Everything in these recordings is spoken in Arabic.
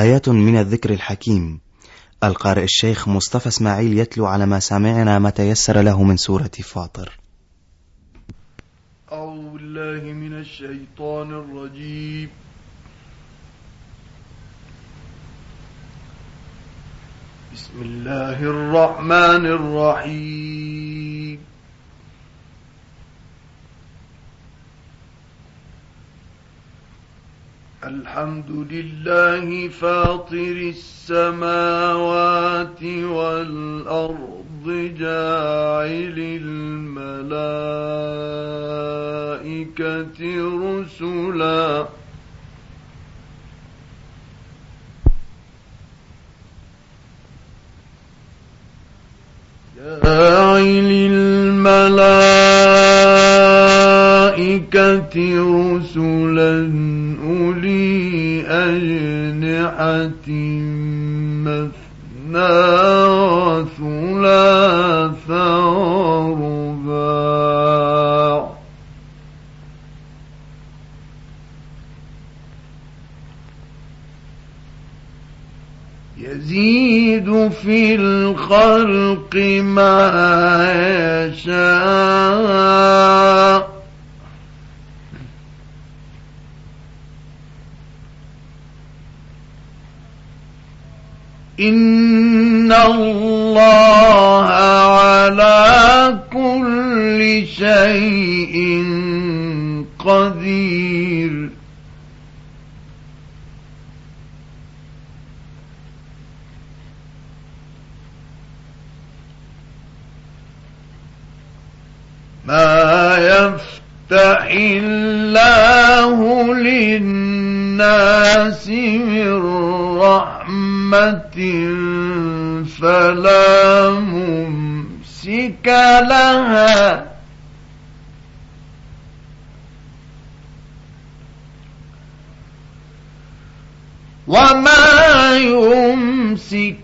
آيات من الذكر الحكيم. القارئ الشيخ مصطفى إسماعيل يتلو على ما سامعنا ما تيسر له من سورة فاطر. أعوذ بالله من الشيطان الرجيم. بسم الله الرحمن الرحيم. الحمد لله فاطر السماوات والأرض جاعل الملائكة رسلاً. جاعل الملائكة رسلا أولي أجنحة مثنى وثلاث ورباع. يزيد في الخلق ما يشاء. إن الله على كل شيء قدير ما يفتح الله للناس من رحمة فلا ممسك لها. وما يمسك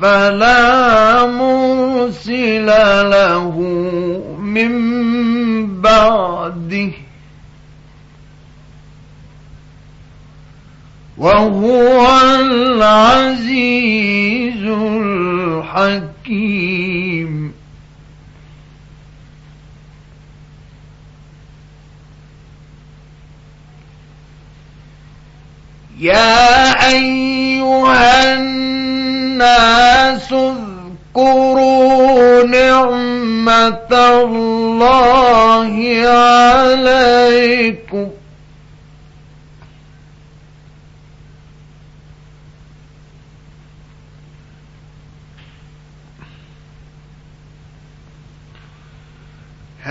فلا مرسل له من بعده. وهو العزيز الحكيم. يا أيها الناس اذكروا نعمة الله عليكم.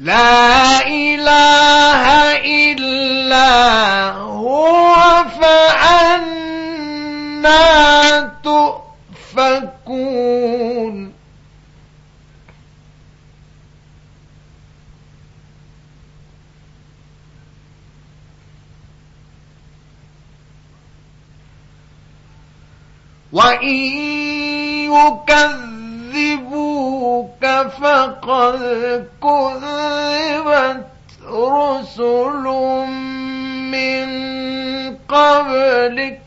لا إله إلا هو فأنا تؤفكون. وإن يكذب يكذبوك فقد كذبت رسل من قبلك.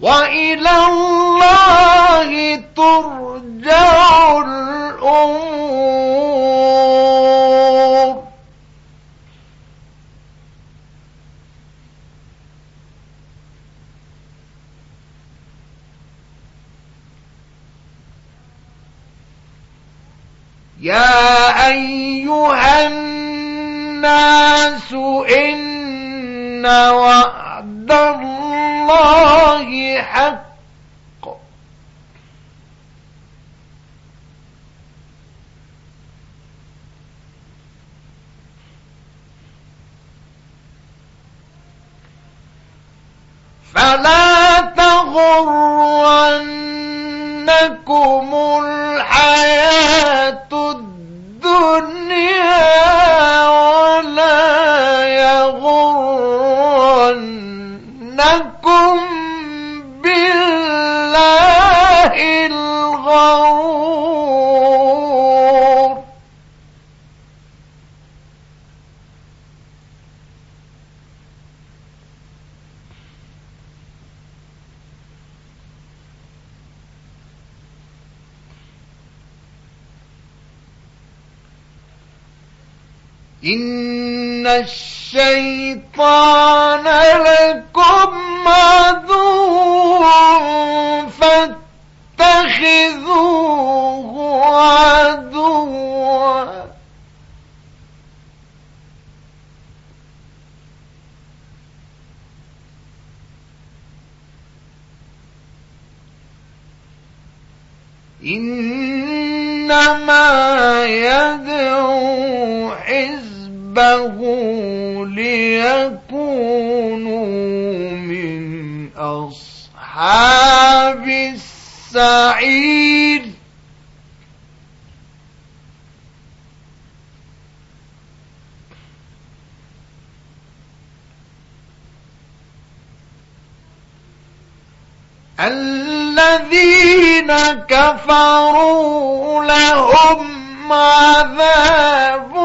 وإلى الله ترجع الأمور. يا أيها الناس إن وعد الله حق فلا تغرنكم الحياة الدنيا ولا يغرنكم بالله الغرور. إن الشيطان لكم عدو فاتخذوه عدوا إنما يدعو حزبه ليكونوا من أصحاب السعير. الذين كفروا لهم عذاب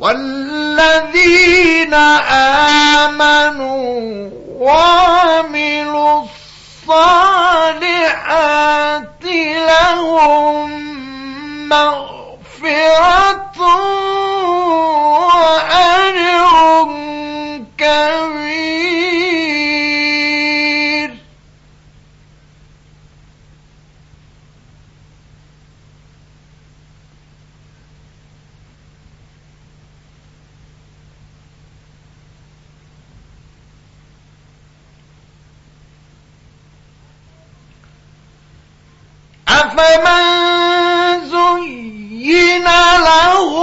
والذين آمنوا وعملوا الصالحات لهم مغفرة أفمن زين له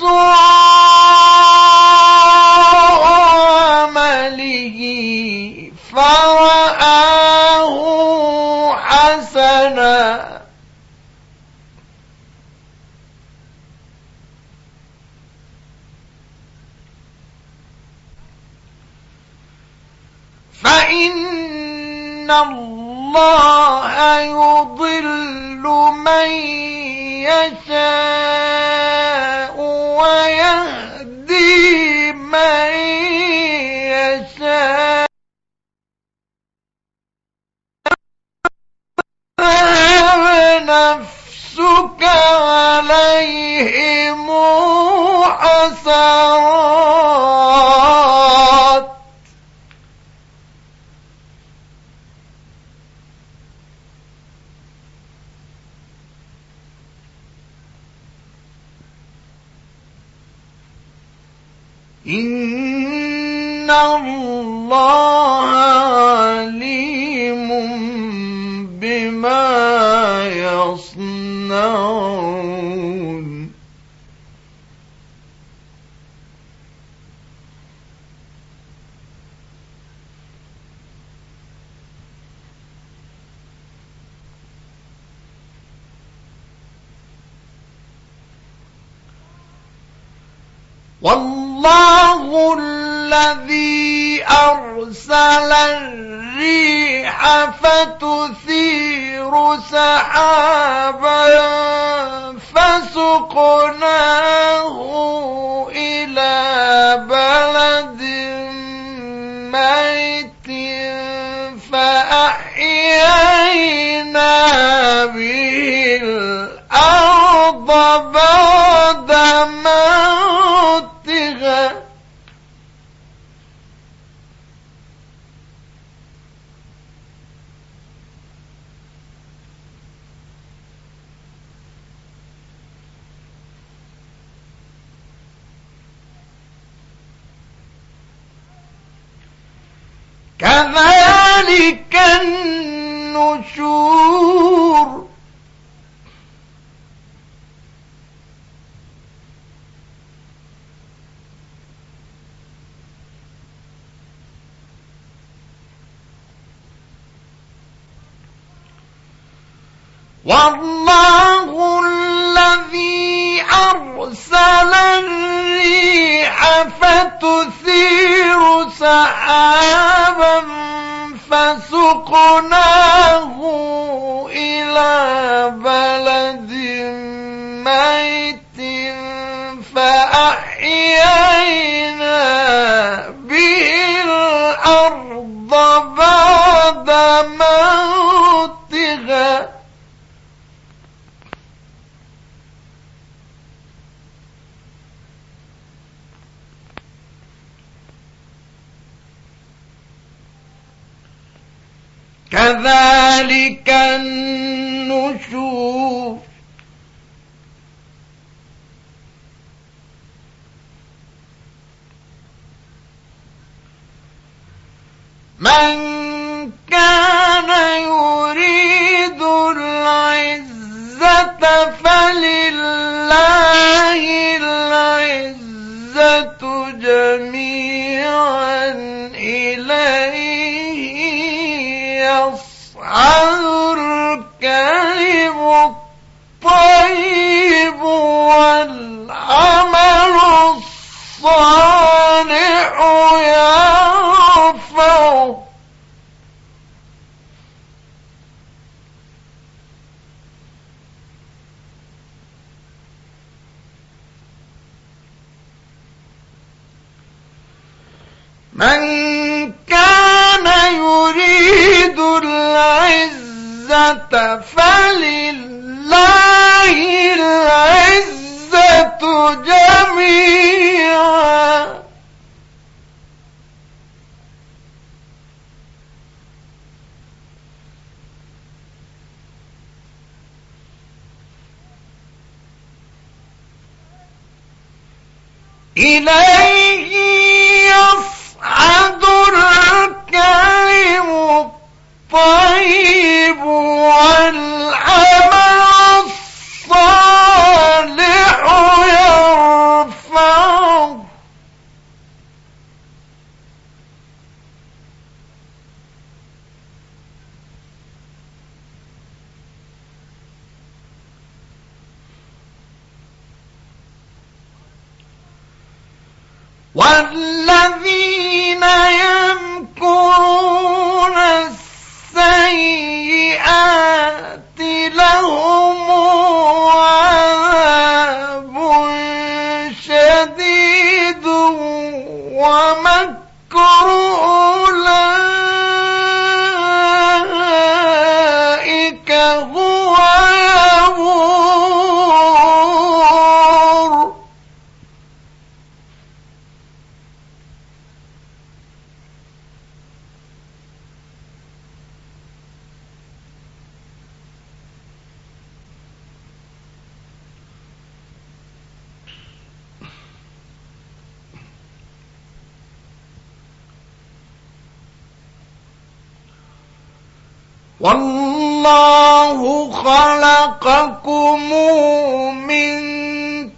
سوء عمله فرآه حسنا. فإن الله يضل من يشاء ويهدي من يشاء. نفسك عليهم حسرات إن الله عليم بما يصنعون والله الذي أرسل فتثير سحابا فسقناه والله الذي أرسل الريح فتثير سحابا فسقناه إلى كذلك النشور. من كان يريد من كان يريد العزة فلله العزة جميعا. إليه والذين يمكرون السيئات لهم والله خلقكم من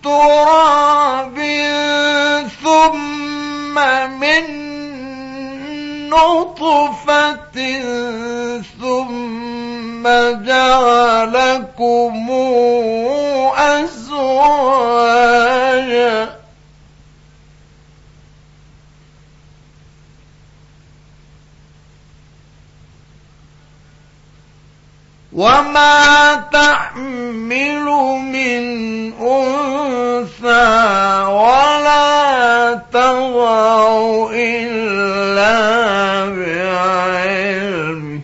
تراب ثم من نطفة ثم جعلكم وما تحمل من أنثى ولا تضع إلا بعلمه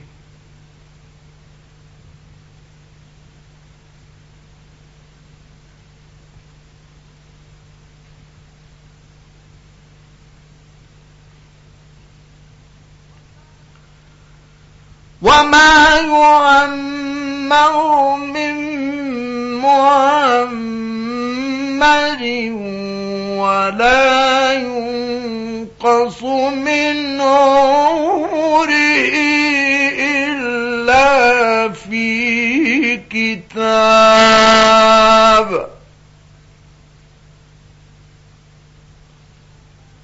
وما يسمع من محمد ولا ينقص من عمره إلا في كتاب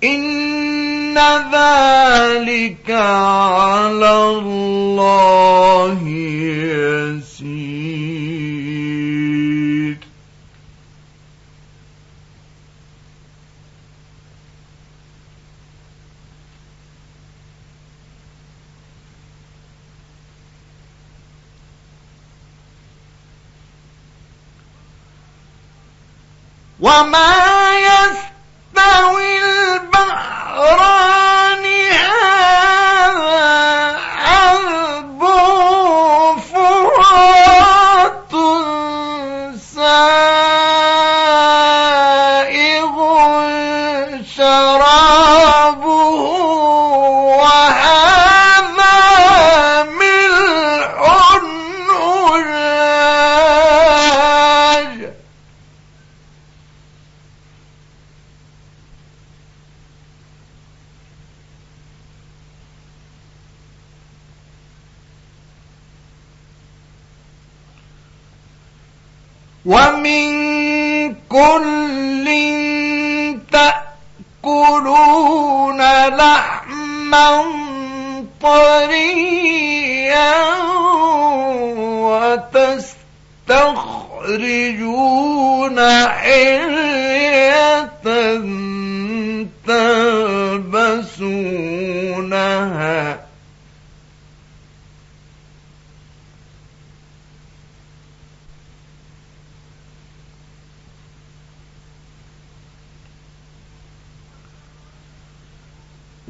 إن ذلك على الله وما يستوي البحران ومن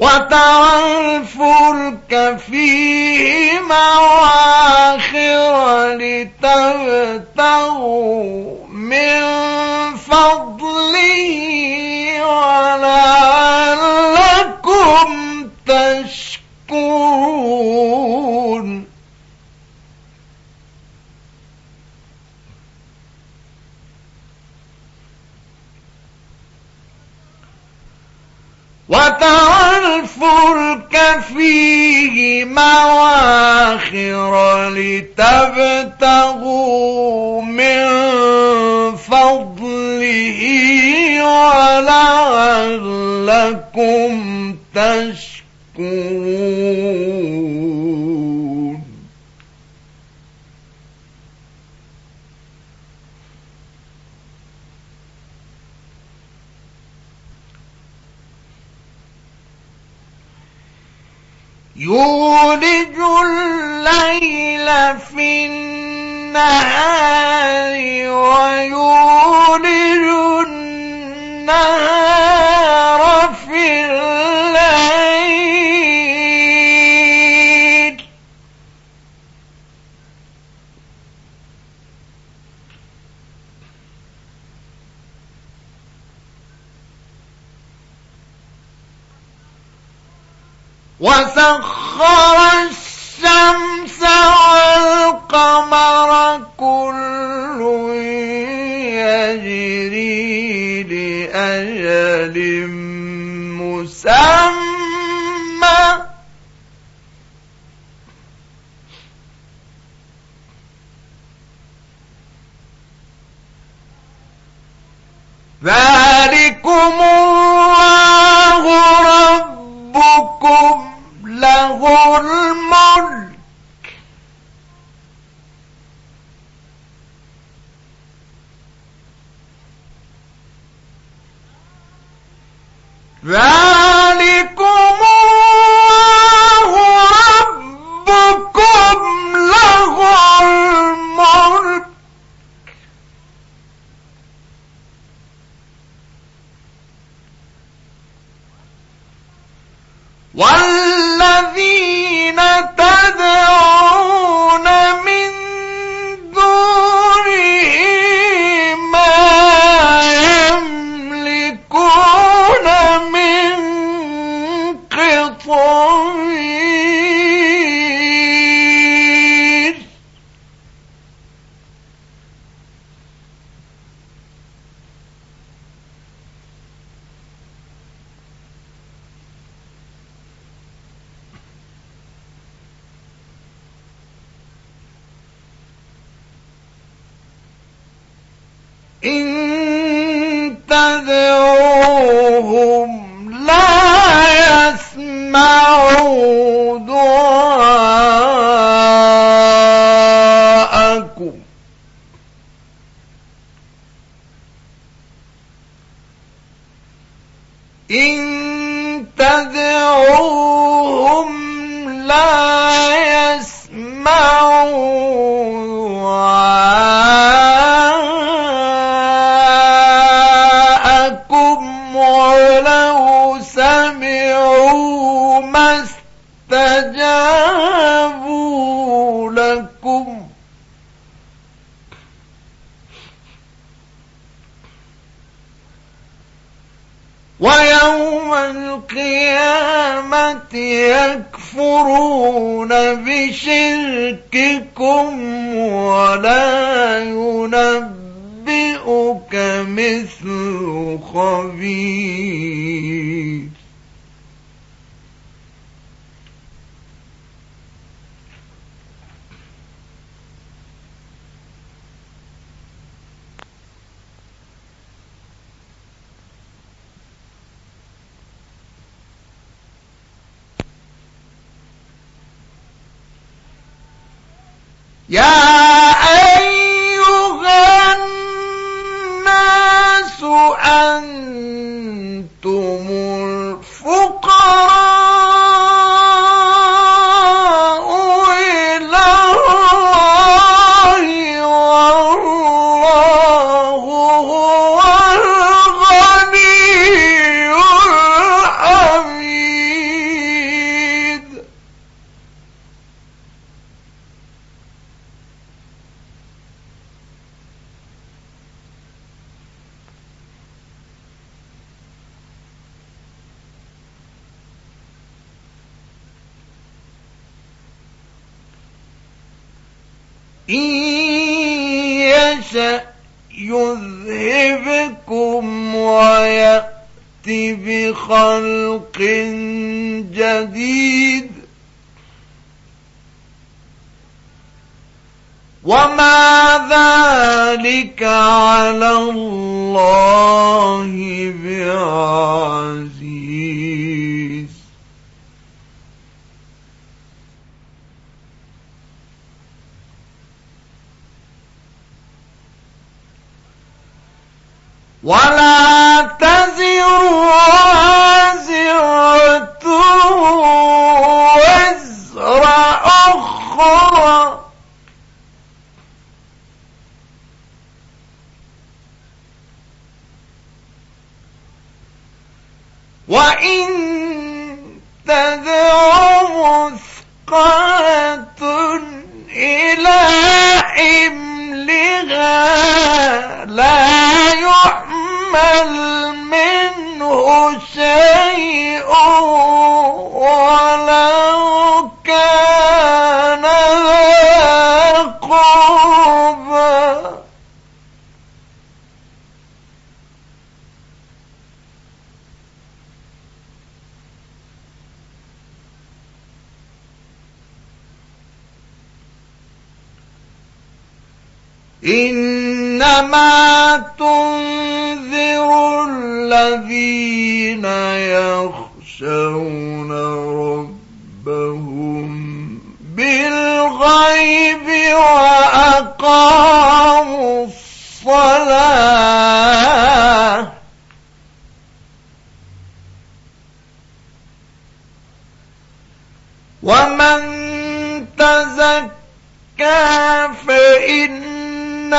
وترى الفلك فيه مواخر لتبتغوا من فضله ولعلكم تشكرون. وترى الفلك فيه مواخر لتبتغوا من فضله ولعلكم تشكرون. يولج الليل في النهار وسخر الشمس والقمر كل يجري لأجل مسمى يكفرون بشرككم ولا ينبئك مثل خبير. يا بخلق جديد. وما ذلك على الله بعزيز. ولا تزر وازرة وزر أخرى. وإن تدع مثقلة إلى حملها لا منه شيء ولو كان ذا إنما تنذر الذين يخشون ربهم بالغيب وأقاموا الصلاة. ومن تزكى فإنما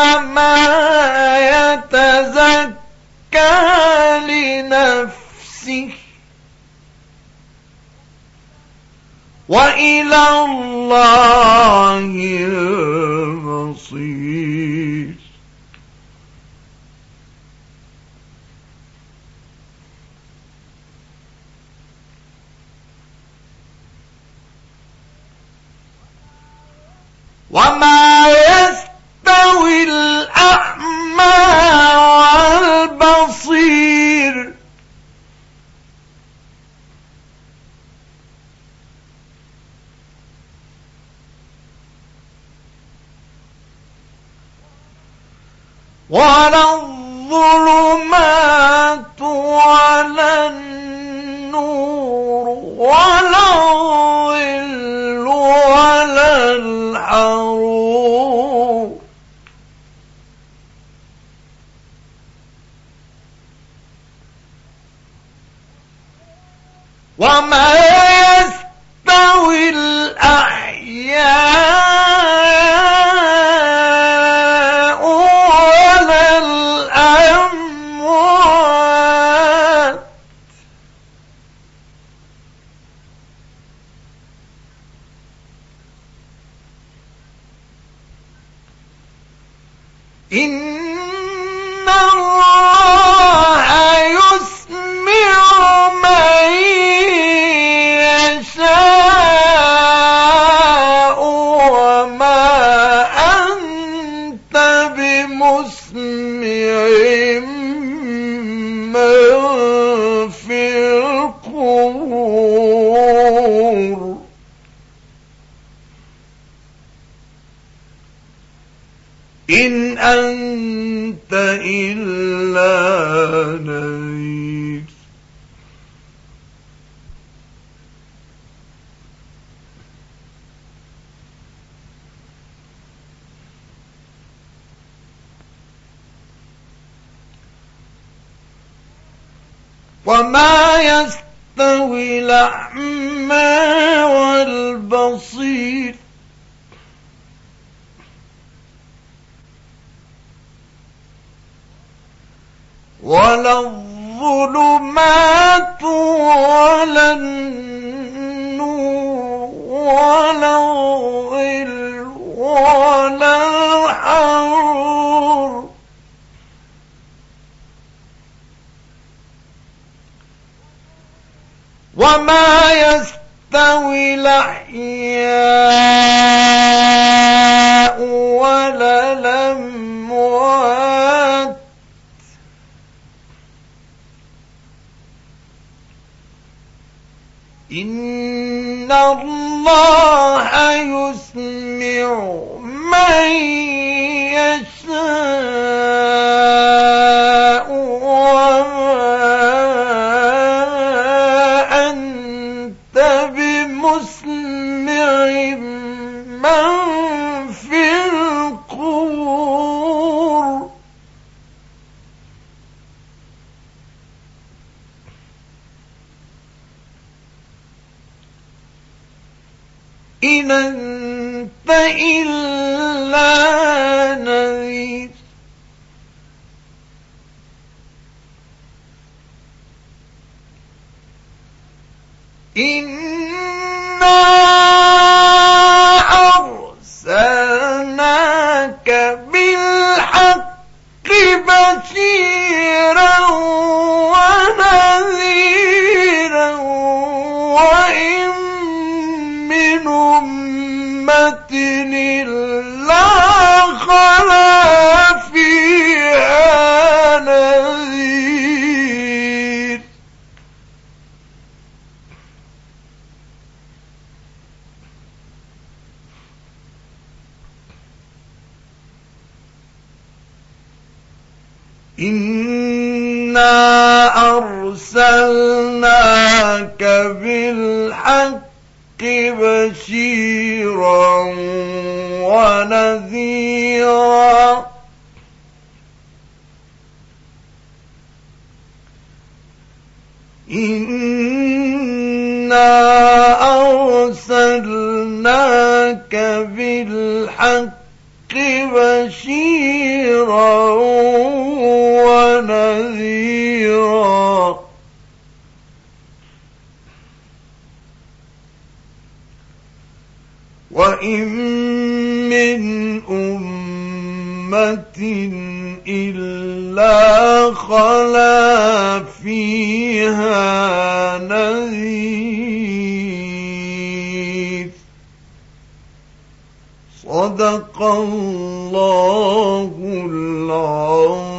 يتزكى لنفسه. وإلى الله المصير. وما يستوي الأعمى والبصير. ولا الظلمات ولا النور ولا وما إن أنت إلا نذير. وما يستوي الأعمى وما يستوي الأحياء ولا الأموات. إن الله يسمع من إلا بشيرا ونذيرا. إنا أرسلناك بالحق بشيرا ونذيرا. وإن من أمة إلا خلا فيها نذير. صدق الله العظيم.